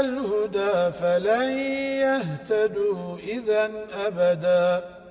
الهدى فلن يهتدوا إذا أبداً.